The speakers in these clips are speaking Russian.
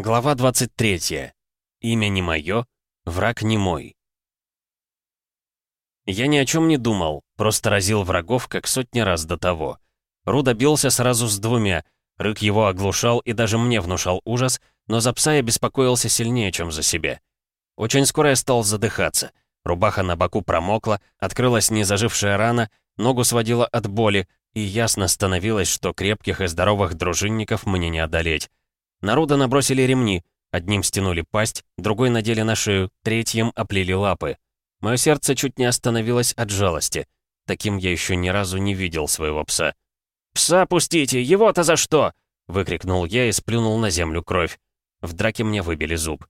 Глава 23. Имя не мое, враг не мой. Я ни о чем не думал, просто разил врагов, как сотни раз до того. Руда бился сразу с двумя, рык его оглушал и даже мне внушал ужас, но за пса я беспокоился сильнее, чем за себя. Очень скоро я стал задыхаться. Рубаха на боку промокла, открылась незажившая рана, ногу сводила от боли, и ясно становилось, что крепких и здоровых дружинников мне не одолеть. Народа набросили ремни. Одним стянули пасть, другой надели на шею, третьим оплели лапы. Мое сердце чуть не остановилось от жалости. Таким я еще ни разу не видел своего пса. «Пса пустите! Его-то за что?» — выкрикнул я и сплюнул на землю кровь. В драке мне выбили зуб.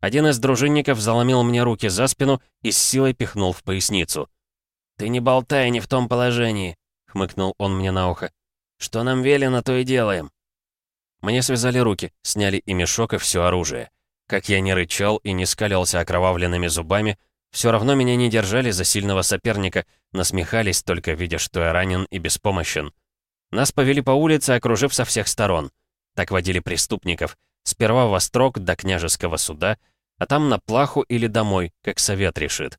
Один из дружинников заломил мне руки за спину и с силой пихнул в поясницу. «Ты не болтай, не в том положении», — хмыкнул он мне на ухо. «Что нам велено, то и делаем». Мне связали руки, сняли и мешок, и все оружие. Как я не рычал и не скалился окровавленными зубами, все равно меня не держали за сильного соперника, насмехались, только видя, что я ранен и беспомощен. Нас повели по улице, окружив со всех сторон. Так водили преступников. Сперва во строк до княжеского суда, а там на плаху или домой, как совет решит.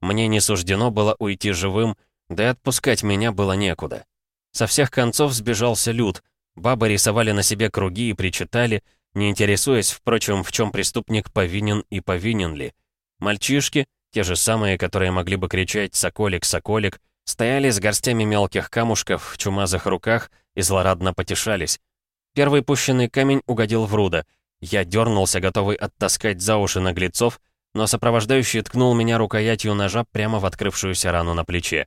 Мне не суждено было уйти живым, да и отпускать меня было некуда. Со всех концов сбежался люд, Бабы рисовали на себе круги и причитали, не интересуясь, впрочем, в чем преступник повинен и повинен ли. Мальчишки, те же самые, которые могли бы кричать «Соколик, Соколик», стояли с горстями мелких камушков в чумазых руках и злорадно потешались. Первый пущенный камень угодил в Руда. Я дернулся, готовый оттаскать за уши наглецов, но сопровождающий ткнул меня рукоятью ножа прямо в открывшуюся рану на плече.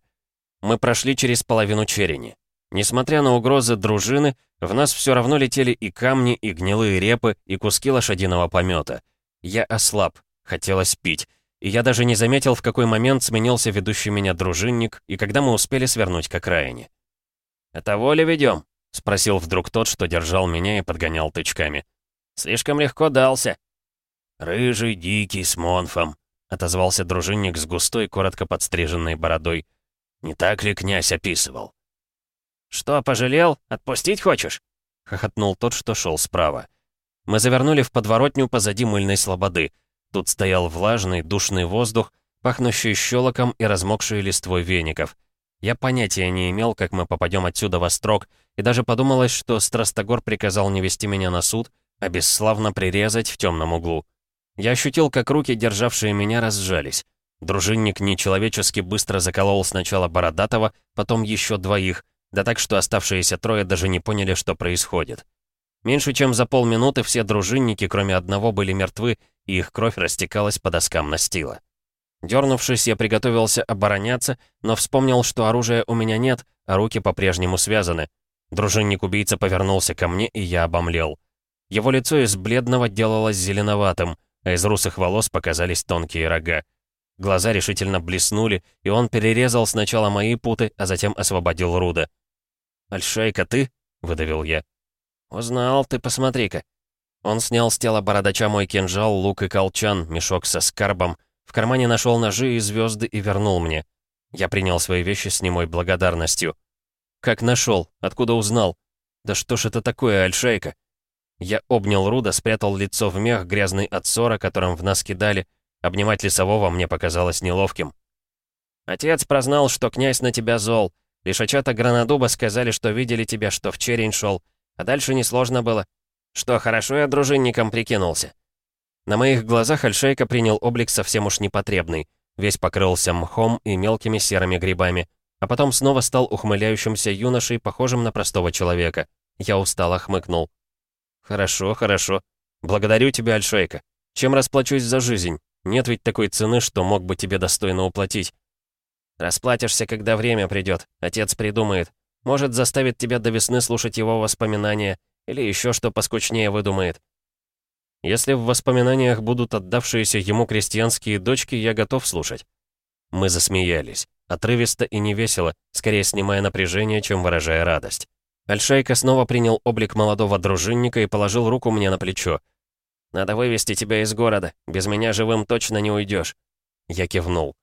Мы прошли через половину черени. Несмотря на угрозы дружины, в нас все равно летели и камни, и гнилые репы, и куски лошадиного помета. Я ослаб, хотелось пить, и я даже не заметил, в какой момент сменился ведущий меня дружинник, и когда мы успели свернуть к окраине. «Это воля ведем?» — спросил вдруг тот, что держал меня и подгонял тычками. «Слишком легко дался». «Рыжий, дикий, с монфом», — отозвался дружинник с густой, коротко подстриженной бородой. «Не так ли князь описывал?» «Что, пожалел? Отпустить хочешь?» — хохотнул тот, что шел справа. Мы завернули в подворотню позади мыльной слободы. Тут стоял влажный, душный воздух, пахнущий щелоком и размокшей листвой веников. Я понятия не имел, как мы попадем отсюда во строк, и даже подумалось, что Страстогор приказал не вести меня на суд, а бесславно прирезать в темном углу. Я ощутил, как руки, державшие меня, разжались. Дружинник нечеловечески быстро заколол сначала Бородатого, потом еще двоих, да так, что оставшиеся трое даже не поняли, что происходит. Меньше чем за полминуты все дружинники, кроме одного, были мертвы, и их кровь растекалась по доскам настила. Дернувшись, я приготовился обороняться, но вспомнил, что оружия у меня нет, а руки по-прежнему связаны. Дружинник-убийца повернулся ко мне, и я обомлел. Его лицо из бледного делалось зеленоватым, а из русых волос показались тонкие рога. Глаза решительно блеснули, и он перерезал сначала мои путы, а затем освободил Руда. «Альшейка, ты?» — выдавил я. «Узнал, ты посмотри-ка». Он снял с тела бородача мой кинжал, лук и колчан, мешок со скарбом, в кармане нашел ножи и звезды и вернул мне. Я принял свои вещи с немой благодарностью. «Как нашел? Откуда узнал? Да что ж это такое, Альшейка?» Я обнял Руда, спрятал лицо в мех, грязный от ссора, которым в нас кидали. Обнимать лесового мне показалось неловким. «Отец прознал, что князь на тебя зол. Лишачата Гранадуба сказали, что видели тебя, что в черень шел. А дальше несложно было. Что, хорошо я дружинником прикинулся?» На моих глазах Альшейка принял облик совсем уж непотребный. Весь покрылся мхом и мелкими серыми грибами. А потом снова стал ухмыляющимся юношей, похожим на простого человека. Я устало хмыкнул. «Хорошо, хорошо. Благодарю тебя, Альшейка. Чем расплачусь за жизнь? Нет ведь такой цены, что мог бы тебе достойно уплатить. Расплатишься, когда время придет. Отец придумает. Может, заставит тебя до весны слушать его воспоминания. Или еще что поскучнее выдумает. Если в воспоминаниях будут отдавшиеся ему крестьянские дочки, я готов слушать. Мы засмеялись. Отрывисто и невесело, скорее снимая напряжение, чем выражая радость. Альшайка снова принял облик молодого дружинника и положил руку мне на плечо. «Надо вывести тебя из города. Без меня живым точно не уйдешь». Я кивнул.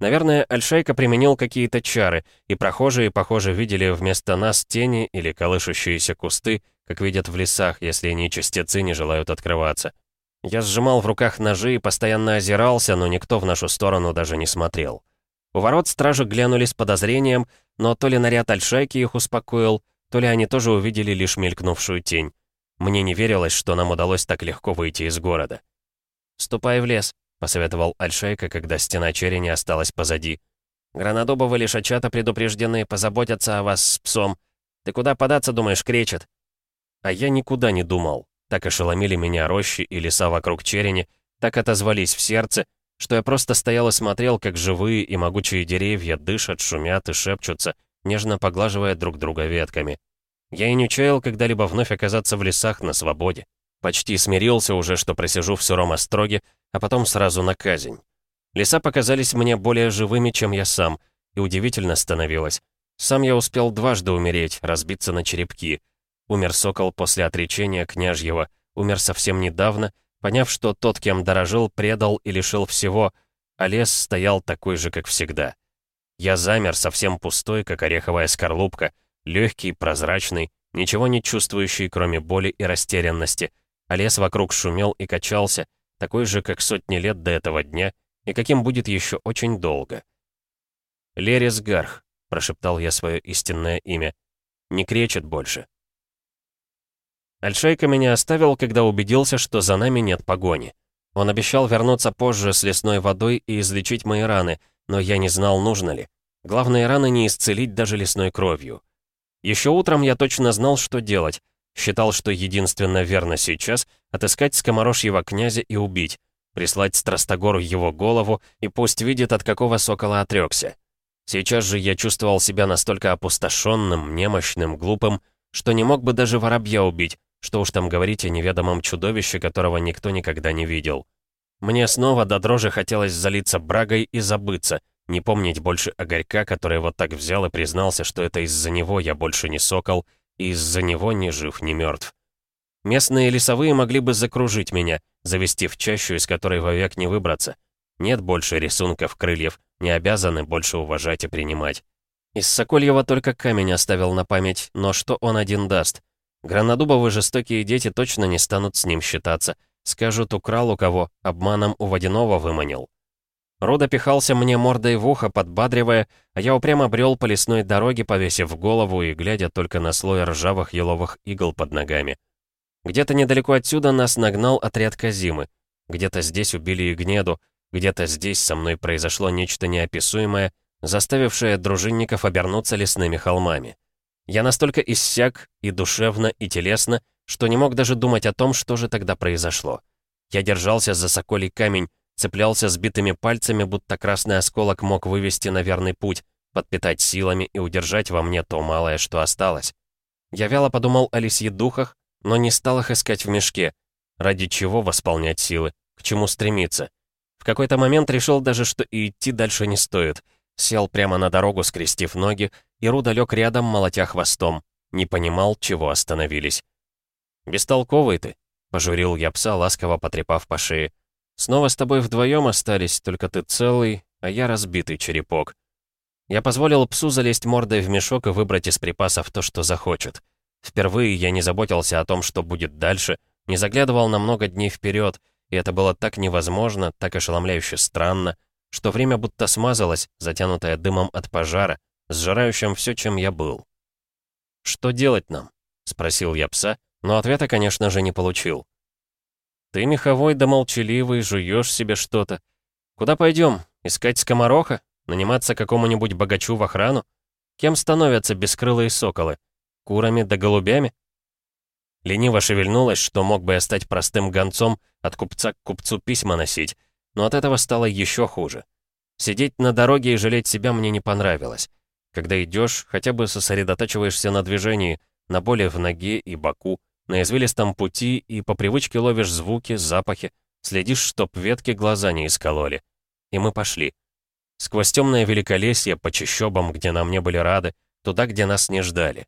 Наверное, Альшайка применил какие-то чары, и прохожие, похоже, видели вместо нас тени или колышущиеся кусты, как видят в лесах, если нечистецы не желают открываться. Я сжимал в руках ножи и постоянно озирался, но никто в нашу сторону даже не смотрел. У ворот стражи глянули с подозрением, но то ли наряд Альшайки их успокоил, то ли они тоже увидели лишь мелькнувшую тень. Мне не верилось, что нам удалось так легко выйти из города. «Ступай в лес», — посоветовал Альшейка, когда стена черени осталась позади. «Гранадобовы лишачата предупреждены позаботятся о вас с псом. Ты куда податься, думаешь, кречет?» А я никуда не думал. Так ошеломили меня рощи и леса вокруг черени, так отозвались в сердце, что я просто стоял и смотрел, как живые и могучие деревья дышат, шумят и шепчутся, нежно поглаживая друг друга ветками. Я и не чаял когда-либо вновь оказаться в лесах на свободе. Почти смирился уже, что просижу в сыром остроге, а потом сразу на казнь. Леса показались мне более живыми, чем я сам, и удивительно становилось. Сам я успел дважды умереть, разбиться на черепки. Умер сокол после отречения княжьего, умер совсем недавно, поняв, что тот, кем дорожил, предал и лишил всего, а лес стоял такой же, как всегда. Я замер, совсем пустой, как ореховая скорлупка, легкий, прозрачный, ничего не чувствующий, кроме боли и растерянности, а лес вокруг шумел и качался, такой же, как сотни лет до этого дня, и каким будет еще очень долго. «Лерис Гарх», — прошептал я свое истинное имя, — «не кречет больше». Альшейка меня оставил, когда убедился, что за нами нет погони. Он обещал вернуться позже с лесной водой и излечить мои раны — но я не знал, нужно ли. Главные раны не исцелить даже лесной кровью. Еще утром я точно знал, что делать. Считал, что единственно верно сейчас — отыскать скоморожьего князя и убить, прислать Страстогору его голову, и пусть видит, от какого сокола отрекся. Сейчас же я чувствовал себя настолько опустошенным, немощным, глупым, что не мог бы даже воробья убить, что уж там говорить о неведомом чудовище, которого никто никогда не видел. Мне снова до дрожи хотелось залиться брагой и забыться, не помнить больше Огорька, который вот так взял и признался, что это из-за него я больше не сокол, из-за него ни жив, ни мертв. Местные лесовые могли бы закружить меня, завести в чащу, из которой вовек не выбраться. Нет больше рисунков крыльев, не обязаны больше уважать и принимать. Из Сокольева только камень оставил на память, но что он один даст? Гранадубовы жестокие дети точно не станут с ним считаться — Скажут, украл у кого, обманом у водяного выманил. Руда пихался мне мордой в ухо, подбадривая, а я упрямо брел по лесной дороге, повесив голову и глядя только на слой ржавых еловых игл под ногами. Где-то недалеко отсюда нас нагнал отряд Казимы. Где-то здесь убили Игнеду, где-то здесь со мной произошло нечто неописуемое, заставившее дружинников обернуться лесными холмами. Я настолько иссяк и душевно, и телесно, что не мог даже думать о том, что же тогда произошло. Я держался за соколий камень, цеплялся сбитыми пальцами, будто красный осколок мог вывести на верный путь, подпитать силами и удержать во мне то малое, что осталось. Я вяло подумал о лисье духах, но не стал их искать в мешке. Ради чего восполнять силы? К чему стремиться? В какой-то момент решил даже, что и идти дальше не стоит. Сел прямо на дорогу, скрестив ноги, и Руда лег рядом, молотя хвостом. Не понимал, чего остановились. «Бестолковый ты», — пожурил я пса, ласково потрепав по шее. «Снова с тобой вдвоем остались, только ты целый, а я разбитый черепок». Я позволил псу залезть мордой в мешок и выбрать из припасов то, что захочет. Впервые я не заботился о том, что будет дальше, не заглядывал на много дней вперед, и это было так невозможно, так ошеломляюще странно, что время будто смазалось, затянутое дымом от пожара, сжирающим все, чем я был. «Что делать нам?» — спросил я пса, но ответа, конечно же, не получил. «Ты меховой да молчаливый, жуешь себе что-то. Куда пойдем? Искать скомороха? Наниматься какому-нибудь богачу в охрану? Кем становятся бескрылые соколы? Курами да голубями?» Лениво шевельнулась, что мог бы я стать простым гонцом, от купца к купцу письма носить, но от этого стало еще хуже. Сидеть на дороге и жалеть себя мне не понравилось. Когда идешь, хотя бы сосредотачиваешься на движении, на боли в ноге и боку, на извилистом пути и по привычке ловишь звуки, запахи, следишь, чтоб ветки глаза не искололи. И мы пошли. Сквозь темное великолесье, по чащобам, где нам не были рады, туда, где нас не ждали.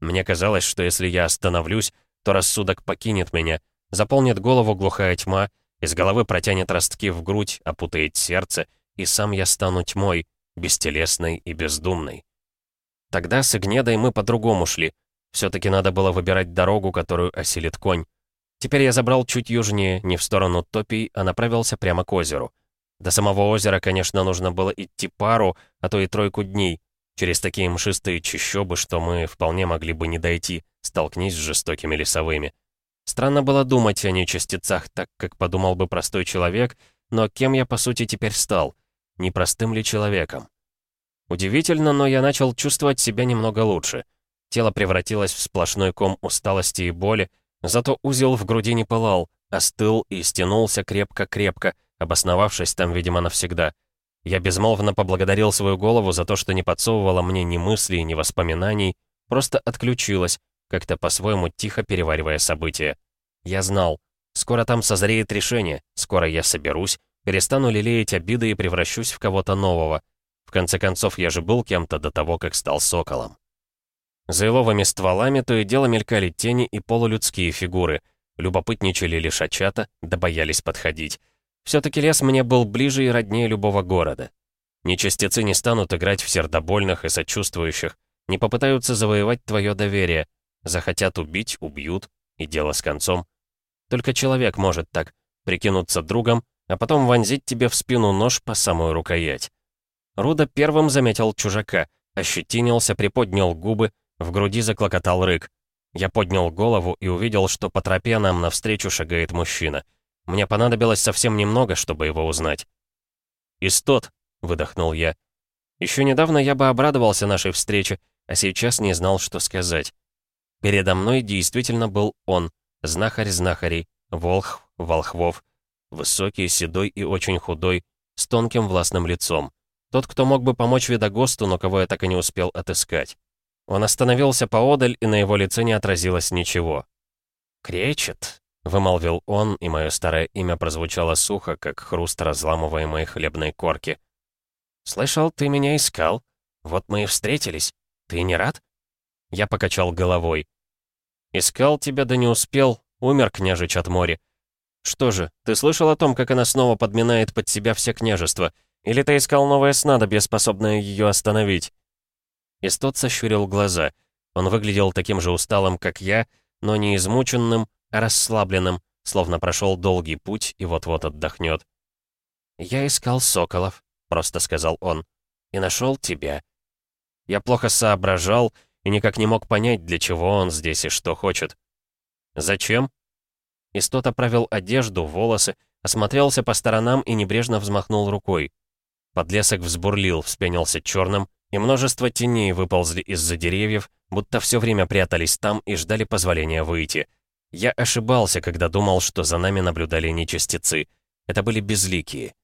Мне казалось, что если я остановлюсь, то рассудок покинет меня, заполнит голову глухая тьма, из головы протянет ростки в грудь, опутает сердце, и сам я стану тьмой, бестелесной и бездумной. Тогда с Игнедой мы по-другому шли. Все-таки надо было выбирать дорогу, которую осилит конь. Теперь я забрал чуть южнее, не в сторону топий, а направился прямо к озеру. До самого озера, конечно, нужно было идти пару, а то и тройку дней, через такие мшистые чащобы, что мы вполне могли бы не дойти, столкнись с жестокими лесовыми. Странно было думать о нечастицах, так как подумал бы простой человек, но кем я, по сути, теперь стал? Непростым ли человеком? Удивительно, но я начал чувствовать себя немного лучше. Тело превратилось в сплошной ком усталости и боли, зато узел в груди не пылал, остыл и стянулся крепко-крепко, обосновавшись там, видимо, навсегда. Я безмолвно поблагодарил свою голову за то, что не подсовывала мне ни мыслей, ни воспоминаний, просто отключилась, как-то по-своему тихо переваривая события. Я знал, скоро там созреет решение, скоро я соберусь, перестану лелеять обиды и превращусь в кого-то нового. В конце концов, я же был кем-то до того, как стал соколом. За еловыми стволами то и дело мелькали тени и полулюдские фигуры. Любопытничали лишачата, да боялись подходить. Все-таки лес мне был ближе и роднее любого города. Нечастицы не станут играть в сердобольных и сочувствующих, не попытаются завоевать твое доверие. Захотят убить — убьют, и дело с концом. Только человек может так, прикинуться другом, а потом вонзить тебе в спину нож по самую рукоять. Руда первым заметил чужака, ощетинился, приподнял губы, в груди заклокотал рык. Я поднял голову и увидел, что по тропе нам навстречу шагает мужчина — мне понадобилось совсем немного, чтобы его узнать. «Истот», — выдохнул я. Еще недавно я бы обрадовался нашей встрече, а сейчас не знал, что сказать. Передо мной действительно был он, знахарь знахарей, волх волхвов, высокий, седой и очень худой, с тонким властным лицом. Тот, кто мог бы помочь Видогосту, но кого я так и не успел отыскать. Он остановился поодаль, и на его лице не отразилось ничего. «Кречет», Вымолвил он, и мое старое имя прозвучало сухо, как хруст разламываемой хлебной корки. «Слышал, ты меня искал? Вот мы и встретились. Ты не рад?» Я покачал головой. «Искал тебя, да не успел. Умер княжич от моря. Что же, ты слышал о том, как она снова подминает под себя все княжества? Или ты искал новое снадобье, способное ее остановить?» Истот сощурил глаза. Он выглядел таким же усталым, как я, но не измученным, расслабленным, словно прошел долгий путь и вот-вот отдохнет. «Я искал соколов», — просто сказал он, — «и нашел тебя». Я плохо соображал и никак не мог понять, для чего он здесь и что хочет. «Зачем?» Истот оправил одежду, волосы, осмотрелся по сторонам и небрежно взмахнул рукой. Подлесок взбурлил, вспенился черным, и множество теней выползли из-за деревьев, будто все время прятались там и ждали позволения выйти. Я ошибался, когда думал, что за нами наблюдали нечастицы. Это были безликие.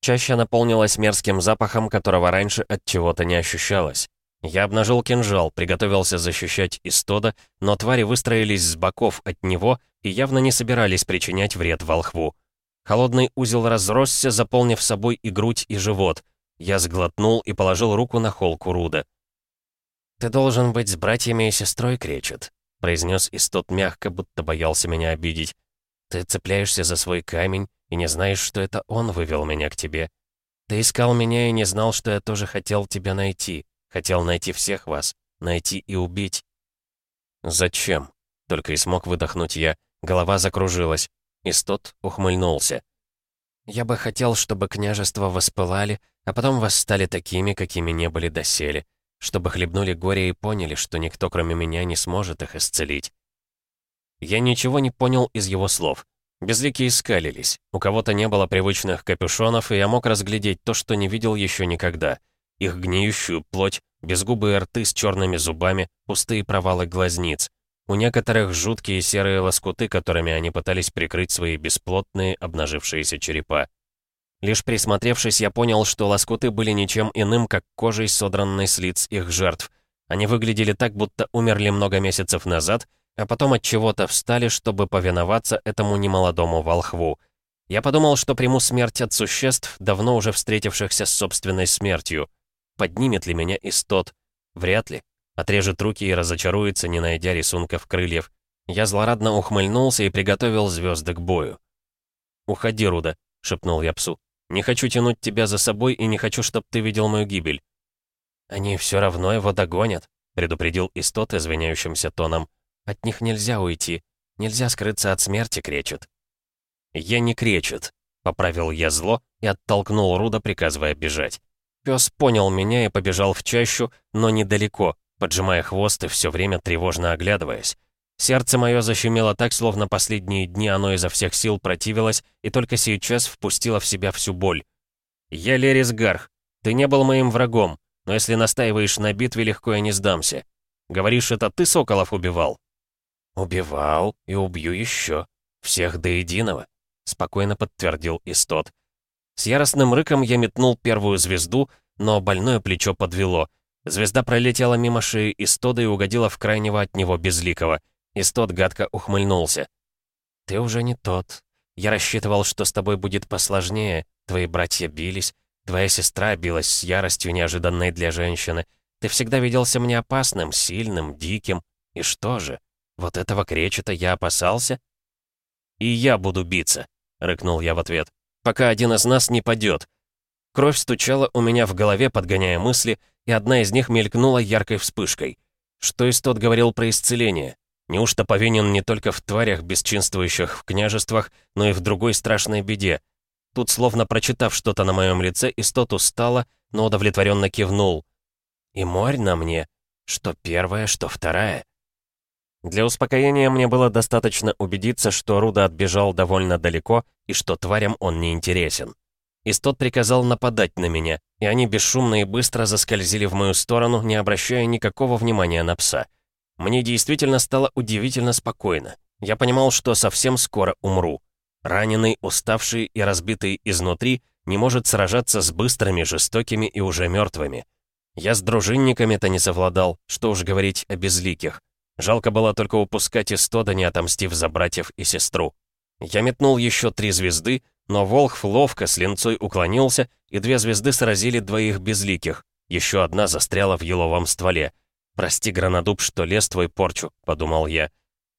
Чаще наполнилась мерзким запахом, которого раньше от чего-то не ощущалось. Я обнажил кинжал, приготовился защищать Истода, но твари выстроились с боков от него и явно не собирались причинять вред волхву. Холодный узел разросся, заполнив собой и грудь, и живот. Я сглотнул и положил руку на холку Руда. «Ты должен быть с братьями и сестрой, кречет произнес Истот мягко, будто боялся меня обидеть. «Ты цепляешься за свой камень и не знаешь, что это он вывел меня к тебе. Ты искал меня и не знал, что я тоже хотел тебя найти. Хотел найти всех вас, найти и убить». «Зачем?» — только и смог выдохнуть я. Голова закружилась. Истот ухмыльнулся. «Я бы хотел, чтобы княжества воспылали, а потом восстали такими, какими не были доселе чтобы хлебнули горе и поняли, что никто, кроме меня, не сможет их исцелить. Я ничего не понял из его слов. Безликие скалились. У кого-то не было привычных капюшонов, и я мог разглядеть то, что не видел еще никогда. Их гниющую плоть, безгубые рты с черными зубами, пустые провалы глазниц. У некоторых жуткие серые лоскуты, которыми они пытались прикрыть свои бесплотные, обнажившиеся черепа. Лишь присмотревшись, я понял, что лоскуты были ничем иным, как кожей, содранной с лиц их жертв. Они выглядели так, будто умерли много месяцев назад, а потом от чего-то встали, чтобы повиноваться этому немолодому волхву. Я подумал, что приму смерть от существ, давно уже встретившихся с собственной смертью. Поднимет ли меня истот? Вряд ли. Отрежет руки и разочаруется, не найдя рисунков крыльев. Я злорадно ухмыльнулся и приготовил звезды к бою. «Уходи, Руда», — шепнул я псу. Не хочу тянуть тебя за собой и не хочу, чтобы ты видел мою гибель». «Они все равно его догонят», — предупредил Истот извиняющимся тоном. «От них нельзя уйти. Нельзя скрыться от смерти, кречет». «Я не кречет», — поправил я зло и оттолкнул Руда, приказывая бежать. Пес понял меня и побежал в чащу, но недалеко, поджимая хвост и все время тревожно оглядываясь. Сердце мое защемело так, словно последние дни оно изо всех сил противилось и только сейчас впустило в себя всю боль. «Я Лерис Гарх. Ты не был моим врагом, но если настаиваешь на битве, легко я не сдамся. Говоришь, это ты Соколов убивал?» «Убивал и убью еще. Всех до единого», — спокойно подтвердил Истот. С яростным рыком я метнул первую звезду, но больное плечо подвело. Звезда пролетела мимо шеи Истода и угодила в крайнего от него безликого — Истот гадко ухмыльнулся. «Ты уже не тот. Я рассчитывал, что с тобой будет посложнее. Твои братья бились, твоя сестра билась с яростью, неожиданной для женщины. Ты всегда виделся мне опасным, сильным, диким. И что же, вот этого кречета я опасался?» «И я буду биться», — рыкнул я в ответ, «пока один из нас не падет. Кровь стучала у меня в голове, подгоняя мысли, и одна из них мелькнула яркой вспышкой. Что Истот говорил про исцеление? Неужто повинен не только в тварях, бесчинствующих в княжествах, но и в другой страшной беде? Тут, словно прочитав что-то на моем лице, Истот устало, но удовлетворенно кивнул. «И морь на мне, что первая, что вторая». Для успокоения мне было достаточно убедиться, что Руда отбежал довольно далеко и что тварям он не интересен. Истот приказал нападать на меня, они бесшумно и быстро заскользили в мою сторону, не обращая никакого внимания на пса. Мне действительно стало удивительно спокойно. Я понимал, что совсем скоро умру. Раненый, уставший и разбитый изнутри, не может сражаться с быстрыми, жестокими и уже мертвыми. Я с дружинниками-то не совладал, что уж говорить о безликих. Жалко было только упускать из Тода, не отомстив за братьев и сестру. Я метнул еще три звезды, но Волхв ловко с линцой уклонился, и две звезды сразили двоих безликих. Еще одна застряла в еловом стволе — «Прости, Гранадуб, что лес твой порчу», — подумал я.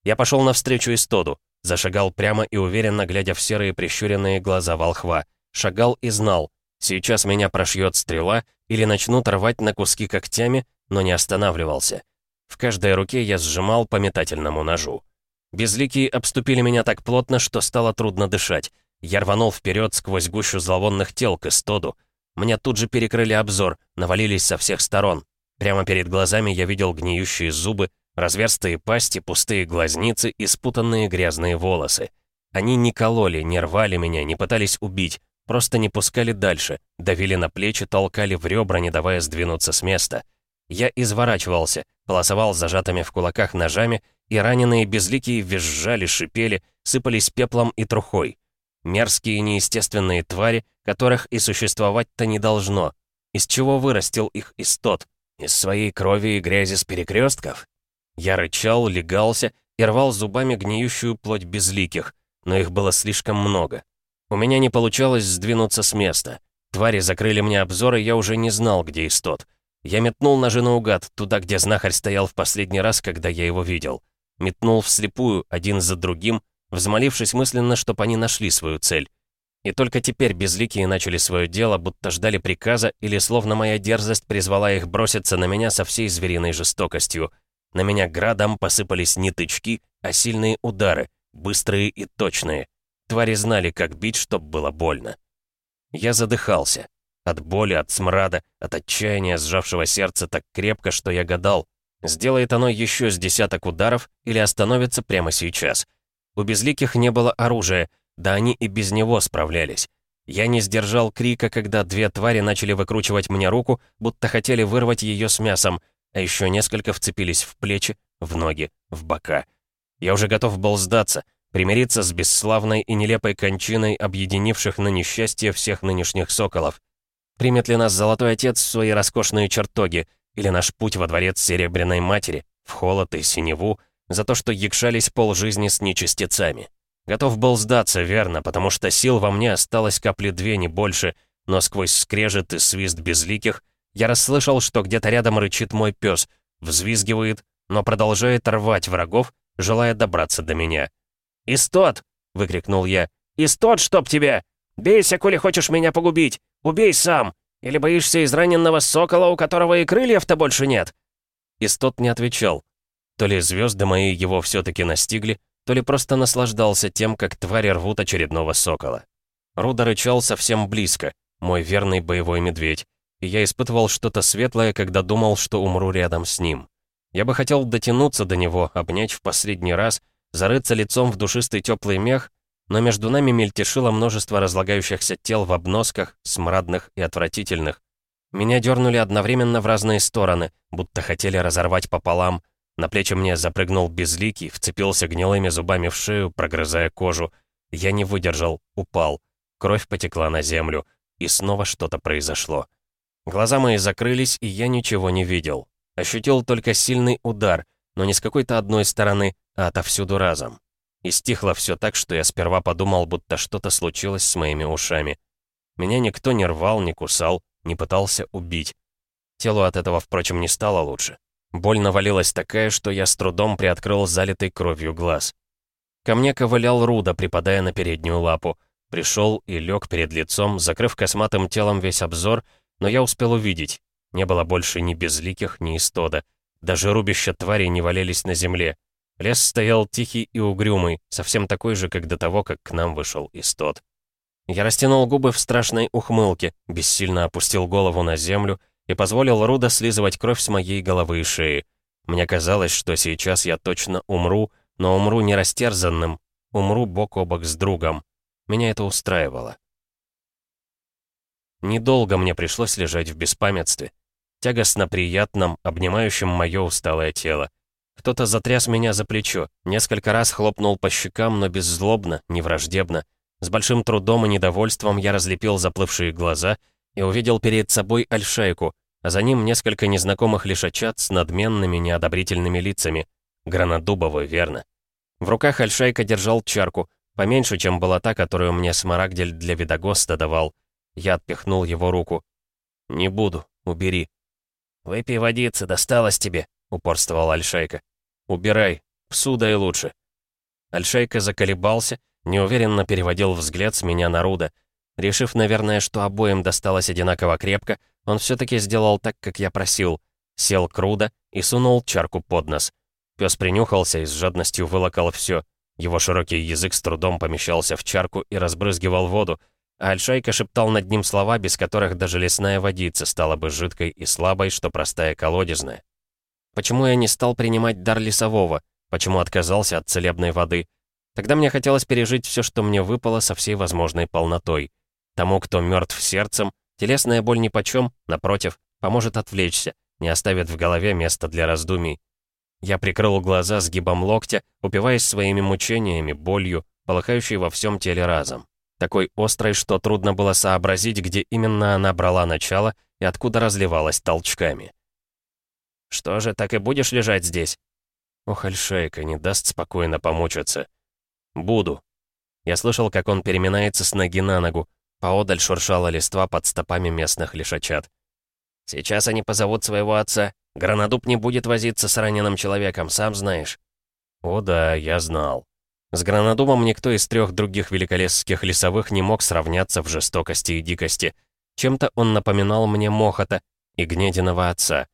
Я пошел навстречу Истоду, зашагал прямо и уверенно, глядя в серые прищуренные глаза волхва. Шагал и знал, сейчас меня прошьет стрела или начнут рвать на куски когтями, но не останавливался. В каждой руке я сжимал по метательному ножу. Безликие обступили меня так плотно, что стало трудно дышать. Я рванул вперед сквозь гущу зловонных тел к Истоду. Мне тут же перекрыли обзор, навалились со всех сторон. Прямо перед глазами я видел гниющие зубы, разверстые пасти, пустые глазницы и спутанные грязные волосы. Они не кололи, не рвали меня, не пытались убить, просто не пускали дальше, давили на плечи, толкали в ребра, не давая сдвинуться с места. Я изворачивался, полосовал зажатыми в кулаках ножами, и раненые безликие визжали, шипели, сыпались пеплом и трухой. Мерзкие неестественные твари, которых и существовать-то не должно. Из чего вырастил их истот? Из своей крови и грязи с перекрестков? Я рычал, легался и рвал зубами гниющую плоть безликих, но их было слишком много. У меня не получалось сдвинуться с места. Твари закрыли мне обзор, и я уже не знал, где истот. Я метнул ножи наугад, туда, где знахарь стоял в последний раз, когда я его видел. Метнул вслепую, один за другим, взмолившись мысленно, чтобы они нашли свою цель. И только теперь безликие начали свое дело, будто ждали приказа, или словно моя дерзость призвала их броситься на меня со всей звериной жестокостью. На меня градом посыпались не тычки, а сильные удары, быстрые и точные. Твари знали, как бить, чтоб было больно. Я задыхался. От боли, от смрада, от отчаяния сжавшего сердца так крепко, что я гадал, сделает оно еще с десяток ударов или остановится прямо сейчас. У безликих не было оружия, да они и без него справлялись. Я не сдержал крика, когда две твари начали выкручивать мне руку, будто хотели вырвать ее с мясом, а еще несколько вцепились в плечи, в ноги, в бока. Я уже готов был сдаться, примириться с бесславной и нелепой кончиной объединивших на несчастье всех нынешних соколов. Примет ли нас Золотой Отец в свои роскошные чертоги, или наш путь во дворец Серебряной Матери, в холод и синеву, за то, что якшались полжизни с нечистецами? Готов был сдаться, верно, потому что сил во мне осталось капли две, не больше, но сквозь скрежет и свист безликих я расслышал, что где-то рядом рычит мой пес, взвизгивает, но продолжает рвать врагов, желая добраться до меня. «Истот!» — выкрикнул я. «Истот, чтоб тебя!» «Бейся, коли хочешь меня погубить! Убей сам! Или боишься израненного сокола, у которого и крыльев-то больше нет?» Истот не отвечал. То ли звезды мои его все-таки настигли, то ли просто наслаждался тем, как твари рвут очередного сокола. Руда рычал совсем близко, мой верный боевой медведь, и я испытывал что-то светлое, когда думал, что умру рядом с ним. Я бы хотел дотянуться до него, обнять в последний раз, зарыться лицом в душистый теплый мех, но между нами мельтешило множество разлагающихся тел в обносках, смрадных и отвратительных. Меня дернули одновременно в разные стороны, будто хотели разорвать пополам. На плечи мне запрыгнул безликий, вцепился гнилыми зубами в шею, прогрызая кожу. Я не выдержал, упал. Кровь потекла на землю, и снова что-то произошло. Глаза мои закрылись, и я ничего не видел. Ощутил только сильный удар, но не с какой-то одной стороны, а отовсюду разом. И стихло все так, что я сперва подумал, будто что-то случилось с моими ушами. Меня никто не рвал, не кусал, не пытался убить. Телу от этого, впрочем, не стало лучше. Боль навалилась такая, что я с трудом приоткрыл залитый кровью глаз. Ко мне ковылял Руда, припадая на переднюю лапу. Пришел и лег перед лицом, закрыв косматым телом весь обзор, но я успел увидеть. Не было больше ни безликих, ни истода. Даже рубища тварей не валялись на земле. Лес стоял тихий и угрюмый, совсем такой же, как до того, как к нам вышел Истот. Я растянул губы в страшной ухмылке, бессильно опустил голову на землю и позволил Руда слизывать кровь с моей головы и шеи. Мне казалось, что сейчас я точно умру, но умру не растерзанным, умру бок о бок с другом. Меня это устраивало. Недолго мне пришлось лежать в беспамятстве. Тягостно приятном, обнимающем мое усталое тело. Кто-то затряс меня за плечо, несколько раз хлопнул по щекам, но беззлобно, не враждебно. С большим трудом и недовольством я разлепил заплывшие глаза и увидел перед собой Альшайку, а за ним несколько незнакомых лишачат с надменными, неодобрительными лицами. Гранадубовый, верно. В руках Альшайка держал чарку, поменьше, чем была та, которую мне Смарагдель для Видогоста давал. Я отпихнул его руку. «Не буду, убери». «Выпей водицы, досталось тебе», — упорствовал Альшайка. «Убирай, псу дай лучше». Альшайка заколебался, неуверенно переводил взгляд с меня на Руда. Решив, наверное, что обоим досталось одинаково крепко, он все-таки сделал так, как я просил. Сел к Руда и сунул чарку под нос. Пес принюхался и с жадностью вылокал все. Его широкий язык с трудом помещался в чарку и разбрызгивал воду, а Альшайка шептал над ним слова, без которых даже лесная водица стала бы жидкой и слабой, что простая колодезная. Почему я не стал принимать дар лесового? Почему отказался от целебной воды? Тогда мне хотелось пережить все, что мне выпало со всей возможной полнотой. Тому, кто мертв сердцем, телесная боль нипочем, напротив, поможет отвлечься, не оставит в голове места для раздумий. Я прикрыл глаза сгибом локтя, упиваясь своими мучениями, болью, полыхающей во всем теле разом. Такой острой, что трудно было сообразить, где именно она брала начало и откуда разливалась толчками. «Что же, так и будешь лежать здесь?» Ох, Альшейка не даст спокойно помучиться. «Буду». Я слышал, как он переминается с ноги на ногу. Поодаль шуршала листва под стопами местных лишачат. «Сейчас они позовут своего отца. Гранадуб не будет возиться с раненым человеком, сам знаешь». «О да, я знал». С Гранадубом никто из трех других великолесских лесовых не мог сравняться в жестокости и дикости. Чем-то он напоминал мне Мохота и Гнединого отца.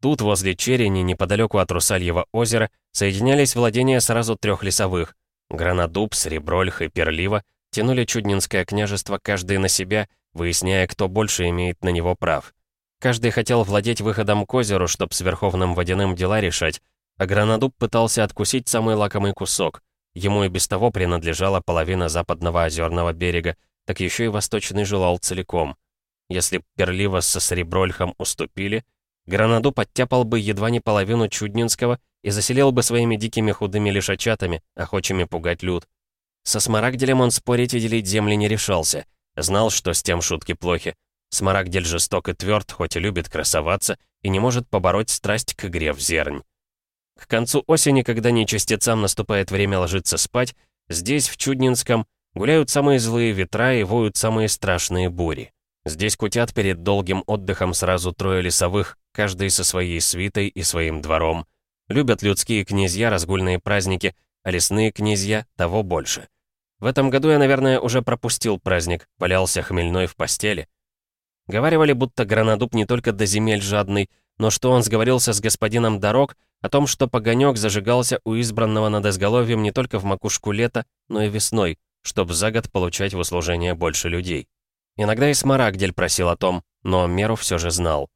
Тут, возле Черени, неподалеку от Русальева озера, соединялись владения сразу трех лесовых. Гранадуб, Среброльх и Перлива тянули Чуднинское княжество каждый на себя, выясняя, кто больше имеет на него прав. Каждый хотел владеть выходом к озеру, чтоб с Верховным Водяным дела решать, а Гранадуб пытался откусить самый лакомый кусок. Ему и без того принадлежала половина западного озерного берега, так еще и восточный желал целиком. Если Перлива со Среброльхом уступили — Гранаду подтяпал бы едва не половину Чуднинского и заселил бы своими дикими худыми лишачатами, охочими пугать люд. Со Смарагделем он спорить и делить земли не решался. Знал, что с тем шутки плохи. Смарагдель жесток и тверд, хоть и любит красоваться, и не может побороть страсть к игре в зернь. К концу осени, когда нечастецам наступает время ложиться спать, здесь, в Чуднинском, гуляют самые злые ветра и воют самые страшные бури. Здесь кутят перед долгим отдыхом сразу трое лесовых, каждый со своей свитой и своим двором. Любят людские князья разгульные праздники, а лесные князья того больше. В этом году я, наверное, уже пропустил праздник, валялся хмельной в постели. Говаривали, будто Гранадуб не только до земель жадный, но что он сговорился с господином Дорог о том, что погонек зажигался у избранного над изголовьем не только в макушку лета, но и весной, чтобы за год получать в услужение больше людей. Иногда и Смарагдель просил о том, но меру все же знал.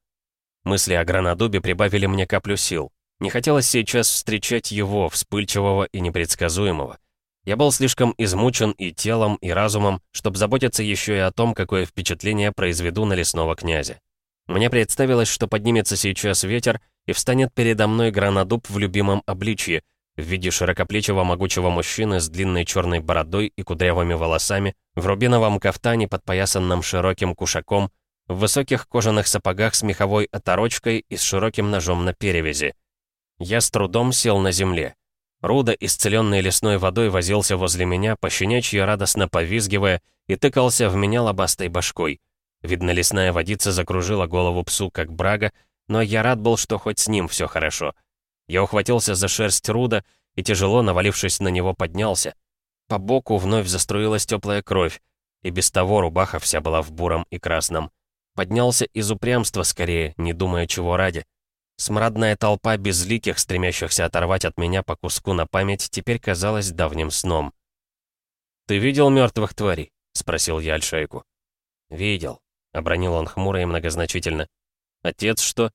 Мысли о Гранадубе прибавили мне каплю сил. Не хотелось сейчас встречать его, вспыльчивого и непредсказуемого. Я был слишком измучен и телом, и разумом, чтобы заботиться еще и о том, какое впечатление произведу на лесного князя. Мне представилось, что поднимется сейчас ветер и встанет передо мной гранадуб в любимом обличье, в виде широкоплечего могучего мужчины с длинной черной бородой и кудрявыми волосами, в рубиновом кафтане, подпоясанном широким кушаком, в высоких кожаных сапогах с меховой оторочкой и с широким ножом на перевязи. Я с трудом сел на земле. Руда, исцеленный лесной водой, возился возле меня, пощенячьи радостно повизгивая, и тыкался в меня лобастой башкой. Видно, лесная водица закружила голову псу, как брага, но я рад был, что хоть с ним все хорошо. Я ухватился за шерсть Руда и, тяжело навалившись на него, поднялся. По боку вновь заструилась теплая кровь, и без того рубаха вся была в буром и красном. Поднялся из упрямства скорее, не думая чего ради. Смрадная толпа безликих, стремящихся оторвать от меня по куску на память, теперь казалась давним сном. «Ты видел мертвых тварей?» — спросил я Альшейку. «Видел», — обронил он хмуро и многозначительно. «Отец что?»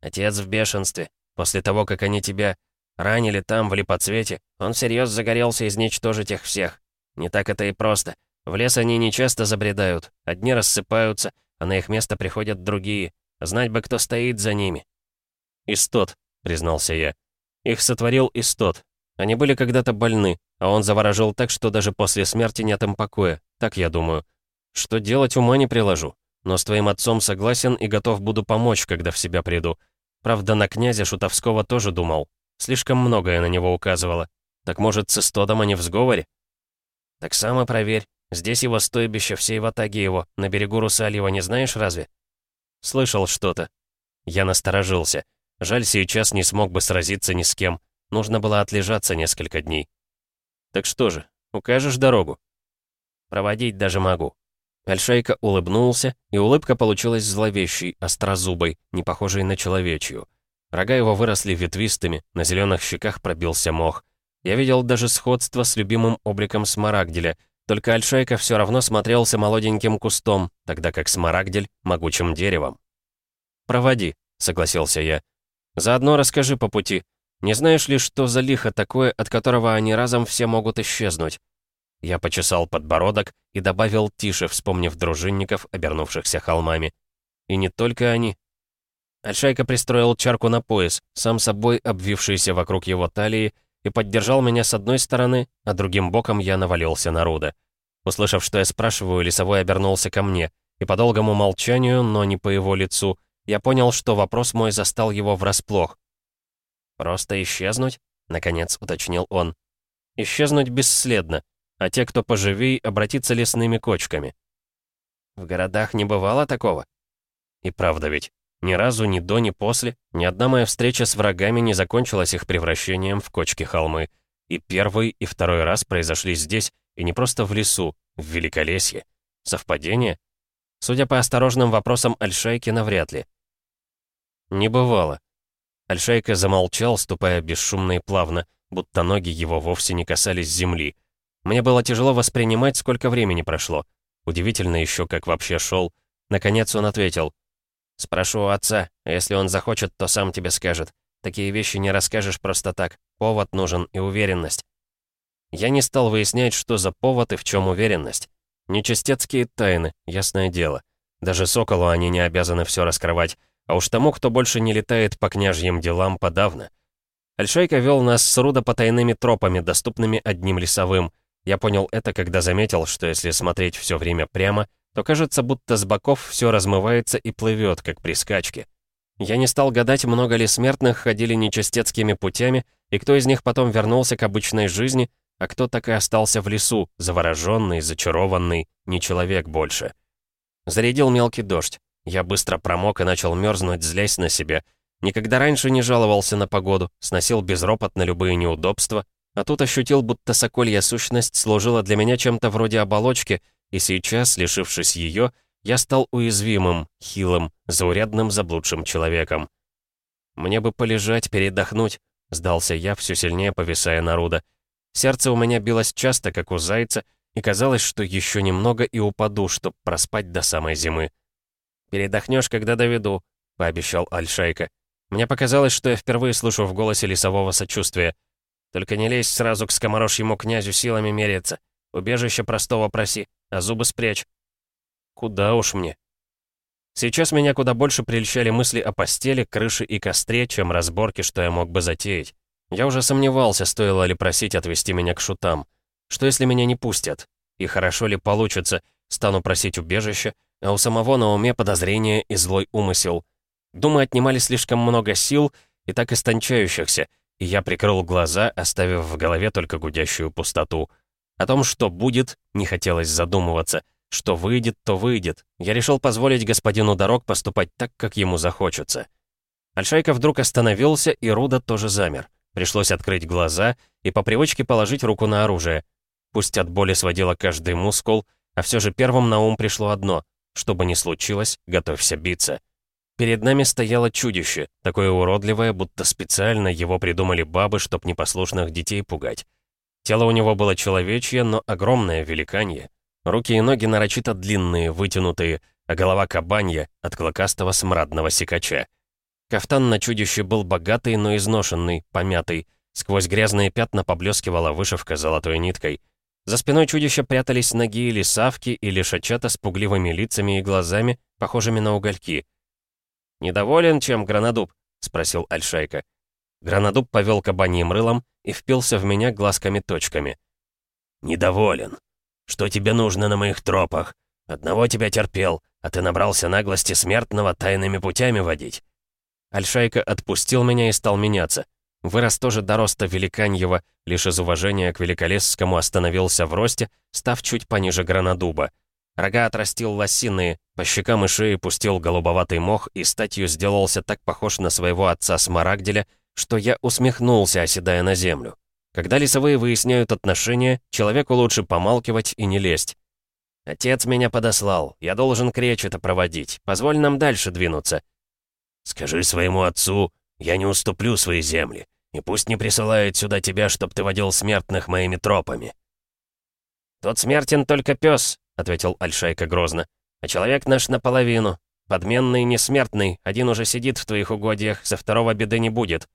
«Отец в бешенстве. После того, как они тебя ранили там, в липоцвете, он всерьез загорелся изничтожить их всех. Не так это и просто. В лес они не часто забредают. Одни рассыпаются, а на их место приходят другие. Знать бы, кто стоит за ними. «Истот», — признался я. «Их сотворил Истот. Они были когда-то больны, а он заворожил так, что даже после смерти нет им покоя. Так я думаю. Что делать, ума не приложу. Но с твоим отцом согласен и готов буду помочь, когда в себя приду. Правда, на князя Шутовского тоже думал. Слишком многое на него указывало. Так может, с Истодом они в сговоре? Так сам проверь. Здесь его стойбище, всей ватаги его, на берегу Русальева, не знаешь разве? Слышал что-то. Я насторожился. Жаль, сейчас не смог бы сразиться ни с кем. Нужно было отлежаться несколько дней. Так что же, укажешь дорогу? Проводить даже могу. Альшайка улыбнулся, и улыбка получилась зловещей, острозубой, не похожей на человечью. Рога его выросли ветвистыми, на зеленых щеках пробился мох. Я видел даже сходство с любимым обликом Смарагделя, только Альшайка все равно смотрелся молоденьким кустом, тогда как Смарагдель — могучим деревом. «Проводи», — согласился я. Заодно расскажи по пути. Не знаешь ли, что за лихо такое, от которого они разом все могут исчезнуть?» Я почесал подбородок и добавил тише, вспомнив дружинников, обернувшихся холмами. И не только они. Альшайка пристроил чарку на пояс, сам собой обвившийся вокруг его талии, и поддержал меня с одной стороны, а другим боком я навалился на Руда. Услышав, что я спрашиваю, лесовой обернулся ко мне, и по долгому молчанию, но не по его лицу, я понял, что вопрос мой застал его врасплох. «Просто исчезнуть?» — наконец уточнил он. «Исчезнуть бесследно, а те, кто поживей, обратиться лесными кочками». «В городах не бывало такого?» «И правда ведь, ни разу ни до, ни после, ни одна моя встреча с врагами не закончилась их превращением в кочки холмы. И первый, и второй раз произошли здесь, и не просто в лесу, в Великолесье. Совпадение?» Судя по осторожным вопросам Альшайки, навряд ли. «Не бывало». Альшайка замолчал, ступая бесшумно и плавно, будто ноги его вовсе не касались земли. Мне было тяжело воспринимать, сколько времени прошло. Удивительно еще, как вообще шел. Наконец он ответил. «Спрошу у отца, если он захочет, то сам тебе скажет. Такие вещи не расскажешь просто так. Повод нужен и уверенность». Я не стал выяснять, что за повод и в чем уверенность. Нечастецкие тайны, ясное дело. Даже Соколу они не обязаны все раскрывать. А уж тому, кто больше не летает по княжьим делам, подавно. Альшайка вел нас с Руда по тайными тропами, доступными одним лесовым. Я понял это, когда заметил, что если смотреть все время прямо, то кажется, будто с боков все размывается и плывет, как при скачке. Я не стал гадать, много ли смертных ходили нечастецкими путями, и кто из них потом вернулся к обычной жизни, а кто так и остался в лесу, завороженный, зачарованный, не человек больше. Зарядил мелкий дождь. Я быстро промок и начал мерзнуть, злясь на себя. Никогда раньше не жаловался на погоду, сносил безропотно любые неудобства, А тут ощутил, будто соколья сущность служила для меня чем-то вроде оболочки, и сейчас, лишившись ее, я стал уязвимым, хилым, заурядным заблудшим человеком. «Мне бы полежать, передохнуть», — сдался я, все сильнее повисая на Руда. Сердце у меня билось часто, как у зайца, и казалось, что еще немного и упаду, чтоб проспать до самой зимы. «Передохнешь, когда доведу», — пообещал Альшайка. Мне показалось, что я впервые слышу в голосе лесового сочувствия. «Только не лезь сразу к скоморожьему князю силами мериться. Убежище простого проси, а зубы спрячь». «Куда уж мне?» Сейчас меня куда больше прельщали мысли о постели, крыше и костре, чем разборки, что я мог бы затеять. Я уже сомневался, стоило ли просить отвезти меня к шутам. Что если меня не пустят? И хорошо ли получится, стану просить убежище, а у самого на уме подозрение и злой умысел. Думы отнимали слишком много сил и так истончающихся, и я прикрыл глаза, оставив в голове только гудящую пустоту. О том, что будет, не хотелось задумываться. Что выйдет, то выйдет. Я решил позволить господину дорог поступать так, как ему захочется. Альшайка вдруг остановился, и Руда тоже замер. Пришлось открыть глаза и по привычке положить руку на оружие. Пусть от боли сводила каждый мускул, а все же первым на ум пришло одно. Что бы ни случилось, готовься биться. Перед нами стояло чудище, такое уродливое, будто специально его придумали бабы, чтоб непослушных детей пугать. Тело у него было человечье, но огромное великанье. Руки и ноги нарочито длинные, вытянутые, а голова кабанья от клокастого смрадного сикача. Кафтан на чудище был богатый, но изношенный, помятый. Сквозь грязные пятна поблескивала вышивка золотой ниткой. За спиной чудища прятались ноги или савки, или шачата с пугливыми лицами и глазами, похожими на угольки — «Недоволен чем, Гранадуб?» — спросил Альшайка. Гранадуб повел кабаньим рылом и впился в меня глазками-точками. «Недоволен. Что тебе нужно на моих тропах? Одного тебя терпел, а ты набрался наглости смертного тайными путями водить». Альшайка отпустил меня и стал меняться. Вырос тоже до роста Великаньева, лишь из уважения к Великолесскому остановился в росте, став чуть пониже Гранадуба. Рога отрастил лосиные, по щекам и шее пустил голубоватый мох и статью сделался так похож на своего отца Смарагделя, что я усмехнулся, оседая на землю. Когда лесовые выясняют отношения, человеку лучше помалкивать и не лезть. «Отец меня подослал. Я должен кречь это проводить. Позволь нам дальше двинуться». «Скажи своему отцу, я не уступлю свои земли, и пусть не присылает сюда тебя, чтоб ты водил смертных моими тропами». «Тот смертен только пес, ответил Альшайка грозно. «А человек наш наполовину. Подменный, несмертный. Один уже сидит в твоих угодьях, со второго беды не будет».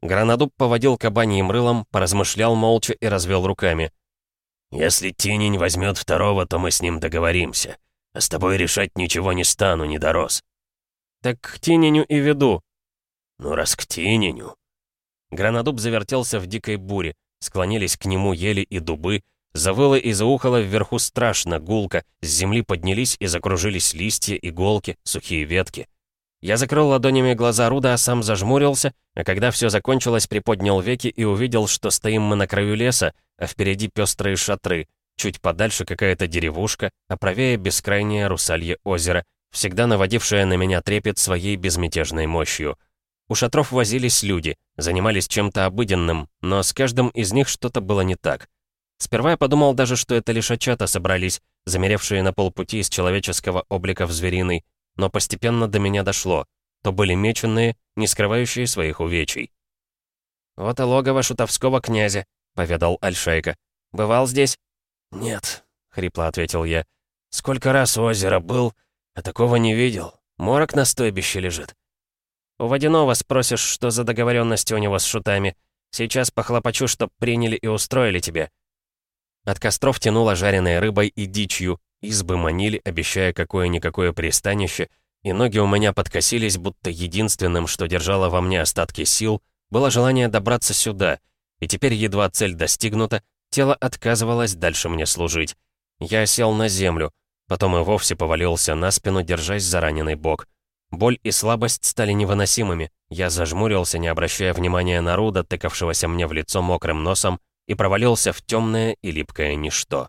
Гранадуб поводил кабаньим рылом, поразмышлял молча и развел руками. «Если Тинень возьмет второго, то мы с ним договоримся. А с тобой решать ничего не стану, не дорос». «Так к Тиненю и веду». «Ну, раз к Тиненю...» Гранадуб завертелся в дикой буре, склонились к нему ели и дубы, Завыло и заухало вверху страшно, гулко. С земли поднялись и закружились листья, иголки, сухие ветки. Я закрыл ладонями глаза Руда, а сам зажмурился, а когда все закончилось, приподнял веки и увидел, что стоим мы на краю леса, а впереди пестрые шатры, чуть подальше какая-то деревушка, а правее бескрайнее русалье озеро, всегда наводившее на меня трепет своей безмятежной мощью. У шатров возились люди, занимались чем-то обыденным, но с каждым из них что-то было не так. Сперва я подумал даже, что это лишь очата собрались, замеревшие на полпути из человеческого облика в звериный, но постепенно до меня дошло. То были меченые, не скрывающие своих увечий. «Вот и логово шутовского князя», — поведал Альшейка. «Бывал здесь?» «Нет», — хрипло ответил я. «Сколько раз у озера был, а такого не видел. Морок на стойбище лежит». «У Водянова спросишь, что за договоренности у него с шутами. Сейчас похлопочу, чтоб приняли и устроили тебе». От костров тянуло жареной рыбой и дичью, избы манили, обещая какое-никакое пристанище, и ноги у меня подкосились, будто единственным, что держало во мне остатки сил, было желание добраться сюда, и теперь едва цель достигнута, тело отказывалось дальше мне служить. Я сел на землю, потом и вовсе повалился на спину, держась за раненый бок. Боль и слабость стали невыносимыми. Я зажмурился, не обращая внимания на Руда, тыкавшегося мне в лицо мокрым носом, и провалился в темное и липкое ничто.